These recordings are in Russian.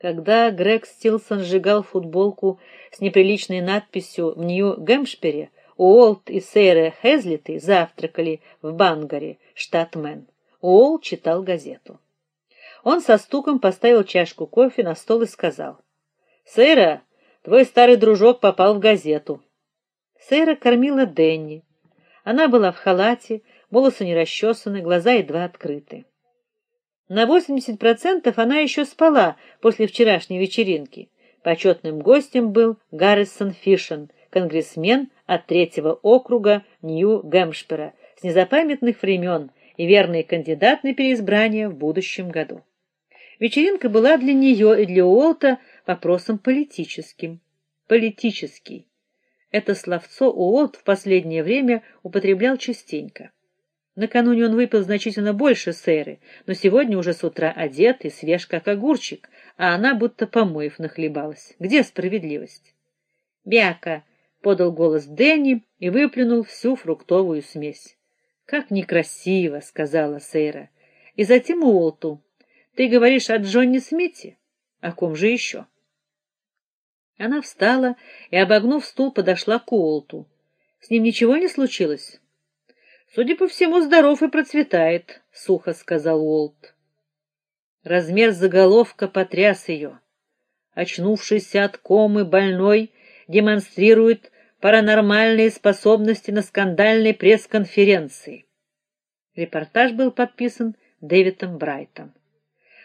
Когда Грег Стилсон сжигал футболку с неприличной надписью в Нью-Гэмпшире, Уолт и Сейра Хезлиты завтракали в Бангоре, штат Мэн. Уолт читал газету. Он со стуком поставил чашку кофе на стол и сказал: "Сейра, твой старый дружок попал в газету". Сейра кормила Денни. Она была в халате, волосы не расчесаны, глаза едва открыты. На 80% она еще спала после вчерашней вечеринки. Почетным гостем был Гаррисон Фишен, конгрессмен от третьего округа Нью-Гэмпшира с незапамятных времен и верный кандидат на переизбрание в будущем году. Вечеринка была для нее и для Уолта вопросом политическим. Политический. Это словцо Уолт в последнее время употреблял частенько. Накануне он выпил значительно больше сэры, но сегодня уже с утра одет и свеж как огурчик, а она будто помоев нахлебалась. Где справедливость? Бяка подал голос Дэнни и выплюнул всю фруктовую смесь. Как некрасиво, сказала Сейра. И затем Уолту: "Ты говоришь о Джонни Смите? О ком же еще?» Она встала и, обогнув стул, подошла к Уолту. С ним ничего не случилось? Судя по всему, здоров и процветает, сухо сказал Уолт. Размер заголовка потряс ее. Очнувшийся от комы больной демонстрирует паранормальные способности на скандальной пресс-конференции. Репортаж был подписан Дэвидом Брайтом.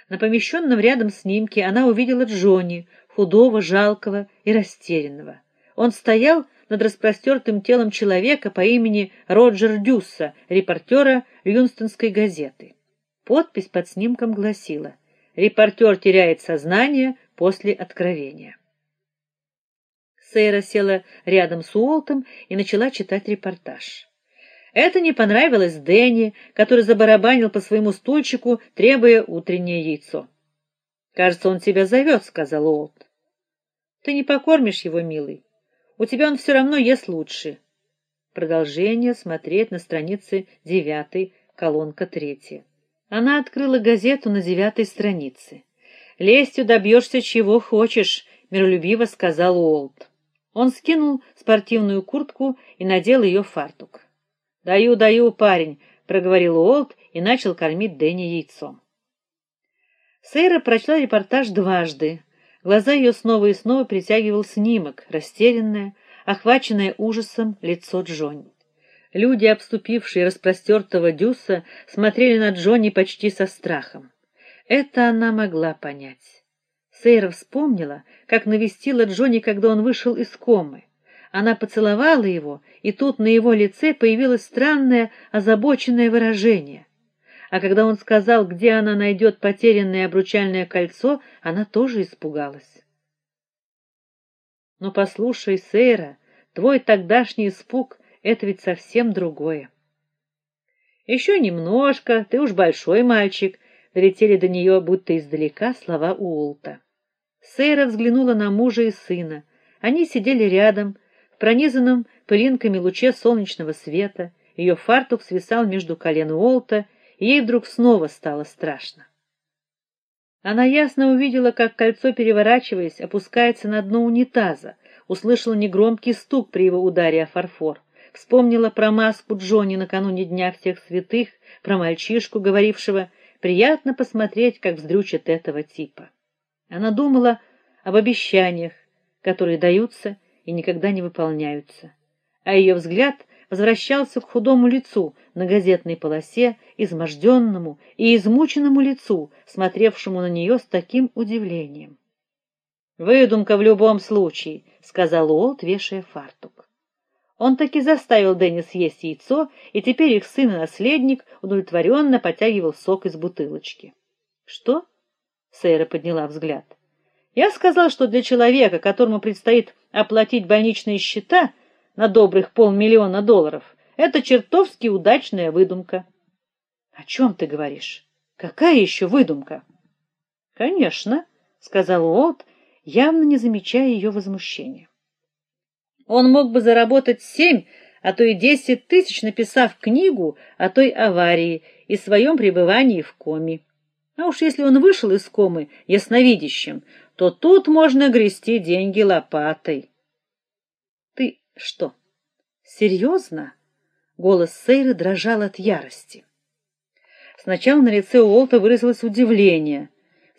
На помещенном рядом снимке она увидела Джонни, худого, жалкого и растерянного. Он стоял над распростертым телом человека по имени Роджер Дюсса, репортера Юнстонской газеты. Подпись под снимком гласила: "Репортер теряет сознание после откровения". Сейра села рядом с Уолтом и начала читать репортаж. Это не понравилось Дэнни, который забарабанил по своему стульчику, требуя утреннее яйцо. "Кажется, он тебя зовет», — сказал Уолт. "Ты не покормишь его, милый. У тебя он все равно ест лучше. Продолжение смотреть на странице девятой, колонка третья. Она открыла газету на девятой странице. Лестью добьешься чего хочешь, миролюбиво сказал Уолт. Он скинул спортивную куртку и надел ее фартук. "Даю, даю, парень", проговорил Уолт и начал кормить Дэнни яйцом. Сейра прочла репортаж дважды, Глаза ее снова и снова притягивал снимок, растерянное, охваченное ужасом лицо Джонни. Люди, обступившие распростертого Дюса, смотрели на Джонни почти со страхом. Это она могла понять. Сейра вспомнила, как навестила Джонни, когда он вышел из комы. Она поцеловала его, и тут на его лице появилось странное озабоченное выражение. А когда он сказал, где она найдет потерянное обручальное кольцо, она тоже испугалась. Но послушай, Сейра, твой тогдашний испуг это ведь совсем другое. Еще немножко, ты уж большой мальчик, долетели до нее будто издалека слова Уолта. Сейра взглянула на мужа и сына. Они сидели рядом, в пронизанном пылинками луче солнечного света. Ее фартук свисал между колен Уолта, ей вдруг снова стало страшно. Она ясно увидела, как кольцо, переворачиваясь, опускается на дно унитаза, услышала негромкий стук при его ударе о фарфор, вспомнила про маску Джонни накануне дня всех святых, про мальчишку, говорившего: "Приятно посмотреть, как вздрючит этого типа". Она думала об обещаниях, которые даются и никогда не выполняются. А ее взгляд возвращался к худому лицу на газетной полосе, изможденному и измученному лицу, смотревшему на нее с таким удивлением. Выдумка в любом случае, сказал Уолт, вешая фартук. Он таки заставил Деннис съесть яйцо, и теперь их сын и наследник удовлетворенно потягивал сок из бутылочки. Что? Сэра подняла взгляд. Я сказал, что для человека, которому предстоит оплатить больничные счета, на добрых полмиллиона долларов. Это чертовски удачная выдумка. О чем ты говоришь? Какая еще выдумка? Конечно, сказал Уолт, явно не замечая ее возмущения. Он мог бы заработать семь, а то и десять тысяч, написав книгу о той аварии и своем пребывании в коме. А уж если он вышел из комы ясновидящим, то тут можно грести деньги лопатой. Что? Серьезно? Голос Сейры дрожал от ярости. Сначала на лице Уолта выразилось удивление,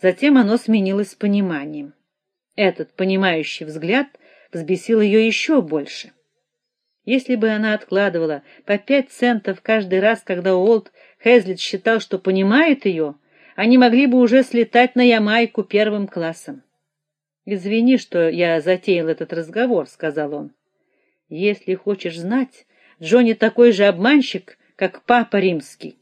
затем оно сменилось пониманием. Этот понимающий взгляд взбесил ее еще больше. Если бы она откладывала по пять центов каждый раз, когда Уолт Хезлит считал, что понимает ее, они могли бы уже слетать на Ямайку первым классом. Извини, что я затеял этот разговор, сказал он. Если хочешь знать, Джонни такой же обманщик, как папа римский.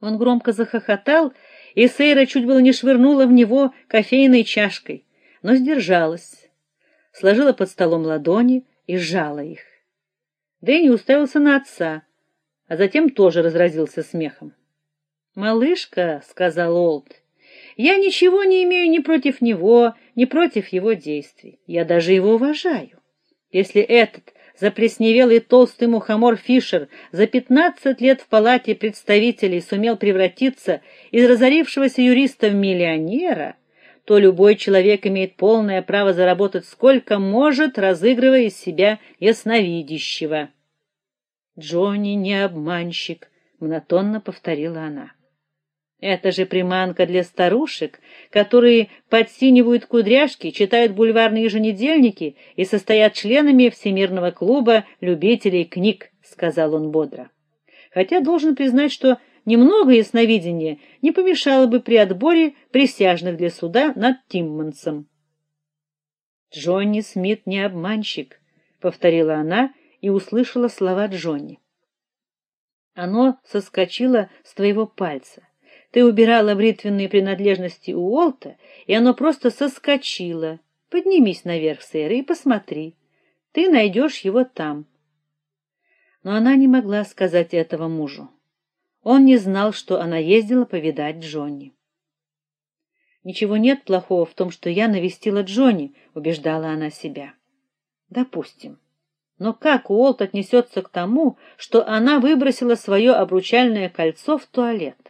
Он громко захохотал, и Сейра чуть было не швырнула в него кофейной чашкой, но сдержалась. Сложила под столом ладони и сжала их. Дэнни уставился на отца, а затем тоже разразился смехом. "Малышка", сказал Олд. "Я ничего не имею ни против него, ни против его действий. Я даже его уважаю. Если этот заплесневелый толстый мухомор Фишер за пятнадцать лет в палате представителей сумел превратиться из разорившегося юриста в миллионера, то любой человек имеет полное право заработать сколько может, разыгрывая из себя ясновидящего. Джонни не обманщик, монотонно повторила она. Это же приманка для старушек, которые подсинивают кудряшки, читают бульварные еженедельники и состоят членами Всемирного клуба любителей книг, сказал он бодро. Хотя должен признать, что немного ясновидения не помешало бы при отборе присяжных для суда над Тиммансом. Джонни Смит не обманщик, повторила она и услышала слова Джонни. Оно соскочило с твоего пальца. Ты убирала бритвенные принадлежности у Уолта, и оно просто соскочило. Поднимись наверх, сэр, и посмотри. Ты найдешь его там. Но она не могла сказать этого мужу. Он не знал, что она ездила повидать Джонни. Ничего нет плохого в том, что я навестила Джонни, убеждала она себя. Допустим. Но как Уолт отнесется к тому, что она выбросила свое обручальное кольцо в туалет?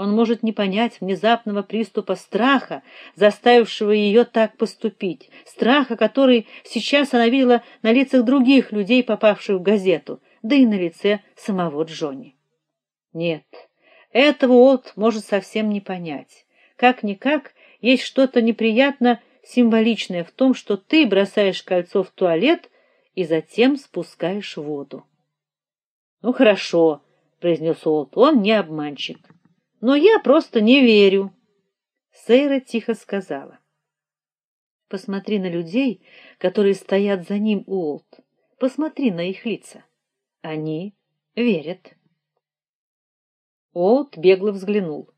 Он может не понять внезапного приступа страха, заставившего ее так поступить, страха, который сейчас она видела на лицах других людей, попавших в газету, да и на лице самого Джонни. Нет, этого Олд может совсем не понять. Как никак есть что-то неприятно символичное в том, что ты бросаешь кольцо в туалет и затем спускаешь воду. Ну хорошо, произнес Олд. Он не обманщик. Но я просто не верю. Сейра тихо сказала: Посмотри на людей, которые стоят за ним, Уолт. Посмотри на их лица. Они верят. Уолт бегло взглянул.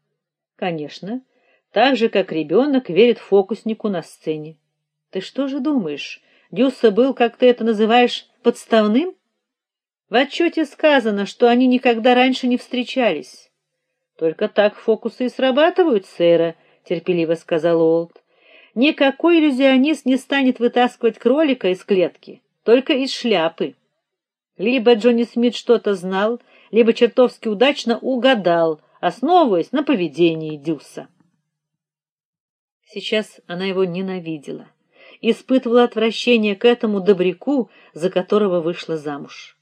Конечно, так же как ребенок верит фокуснику на сцене. Ты что же думаешь, Дюсса был, как ты это называешь, подставным? В отчете сказано, что они никогда раньше не встречались. Только так фокусы и срабатывают, сэра, терпеливо сказал Олд. Никакой иллюзионист не станет вытаскивать кролика из клетки, только из шляпы. Либо Джонни Смит что-то знал, либо чертовски удачно угадал, основываясь на поведении Дюса. Сейчас она его ненавидела, испытывала отвращение к этому добряку, за которого вышла замуж.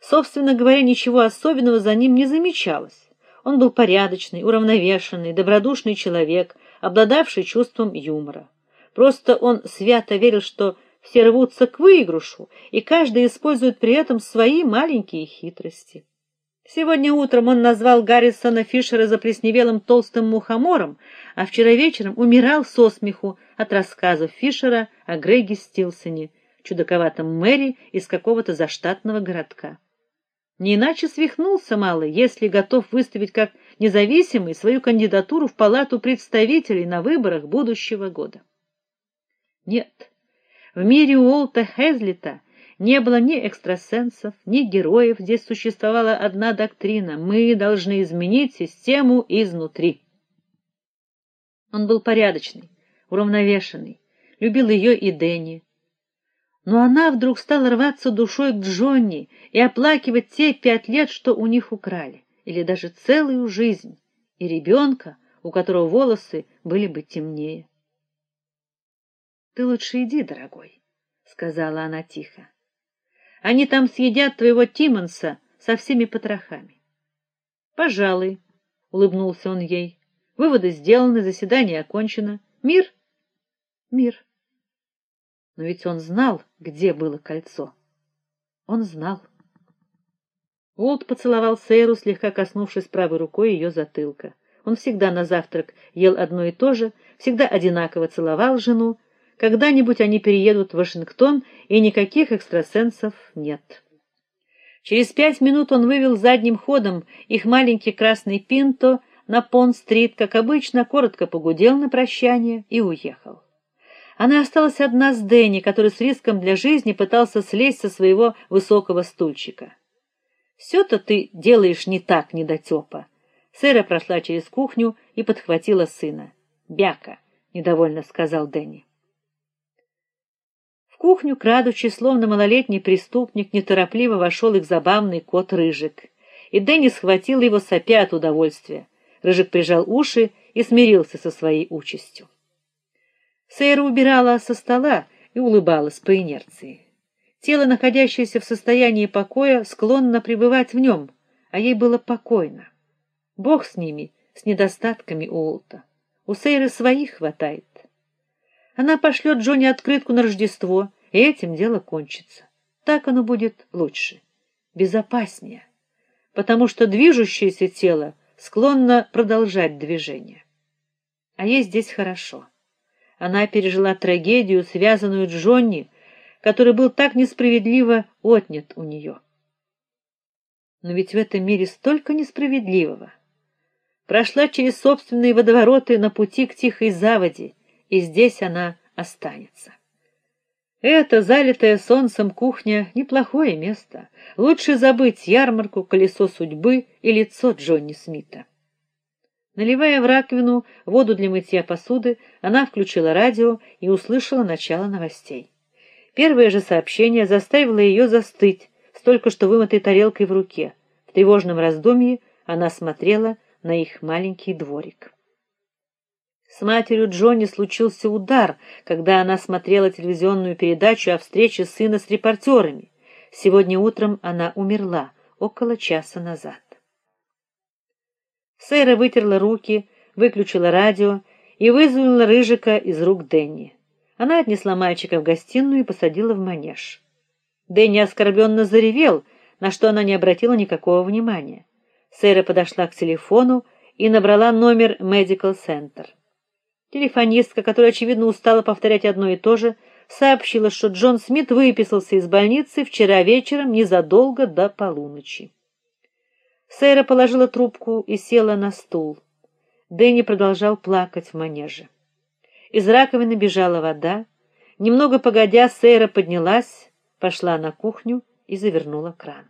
Собственно говоря, ничего особенного за ним не замечалось. Он был порядочный, уравновешенный, добродушный человек, обладавший чувством юмора. Просто он свято верил, что все рвутся к выигрышу, и каждый использует при этом свои маленькие хитрости. Сегодня утром он назвал Гаррисона Фишера заплесневелым толстым мухомором, а вчера вечером умирал со смеху от рассказов Фишера о Греге Стилсоне, чудаковатом мэре из какого-то заштатного городка. Не иначе свихнулся малый, если готов выставить как независимый свою кандидатуру в палату представителей на выборах будущего года. Нет. В мире Уолта Хезлита не было ни экстрасенсов, ни героев, здесь существовала одна доктрина: мы должны изменить систему изнутри. Он был порядочный, уравновешенный, любил ее и Дэнни, но она вдруг стала рваться душой к Джонни и оплакивать те пять лет, что у них украли, или даже целую жизнь, и ребенка, у которого волосы были бы темнее. Ты лучше иди, дорогой, сказала она тихо. Они там съедят твоего Тимонса со всеми потрохами. Пожалуй, улыбнулся он ей. Выводы сделаны, заседание окончено. Мир? Мир. Но ведь он знал, где было кольцо. Он знал. Уолт поцеловал Сейру, слегка коснувшись правой рукой ее затылка. Он всегда на завтрак ел одно и то же, всегда одинаково целовал жену. Когда-нибудь они переедут в Вашингтон, и никаких экстрасенсов нет. Через пять минут он вывел задним ходом их маленький красный Пинто на Пон-стрит, как обычно, коротко погудел на прощание и уехал. Она осталась одна с Дэнни, который с риском для жизни пытался слезть со своего высокого стульчика. все то ты делаешь не так, недотепа. Сэра прошла через кухню и подхватила сына. "Бяка", недовольно сказал Дэнни. В кухню, крадучись, словно малолетний преступник, неторопливо вошел их забавный кот Рыжик. И Дэнни схватил его сопя от удовольствия. Рыжик прижал уши и смирился со своей участью. Сэра убирала со стола и улыбалась по инерции. Тело, находящееся в состоянии покоя, склонно пребывать в нем, а ей было покойно. Бог с ними, с недостатками Уолта. У Сейры своих хватает. Она пошлет Джонни открытку на Рождество, и этим дело кончится. Так оно будет лучше, безопаснее, потому что движущееся тело склонно продолжать движение. А ей здесь хорошо. Она пережила трагедию, связанную с Джонни, который был так несправедливо отнят у нее. Но ведь в этом мире столько несправедливого. Прошла через собственные водовороты на пути к тихой заводе, и здесь она останется. Это залитая солнцем кухня неплохое место. Лучше забыть ярмарку, колесо судьбы и лицо Джонни Смита. Наливая в раковину воду для мытья посуды, она включила радио и услышала начало новостей. Первое же сообщение заставило ее застыть с только что вымытой тарелкой в руке. В тревожном раздумье она смотрела на их маленький дворик. С матерью Джонни случился удар, когда она смотрела телевизионную передачу о встрече сына с репортерами. Сегодня утром она умерла около часа назад. Сэра вытерла руки, выключила радио и вызвала рыжика из рук Денни. Она отнесла мальчика в гостиную и посадила в манеж. Дэнни оскорбленно заревел, на что она не обратила никакого внимания. Сэра подошла к телефону и набрала номер Medical Center. Телефонистка, которая очевидно устала повторять одно и то же, сообщила, что Джон Смит выписался из больницы вчера вечером незадолго до полуночи. Сэра положила трубку и села на стул. Дэнни продолжал плакать в манеже. Из раковины бежала вода. Немного погодя, Сэра поднялась, пошла на кухню и завернула кран.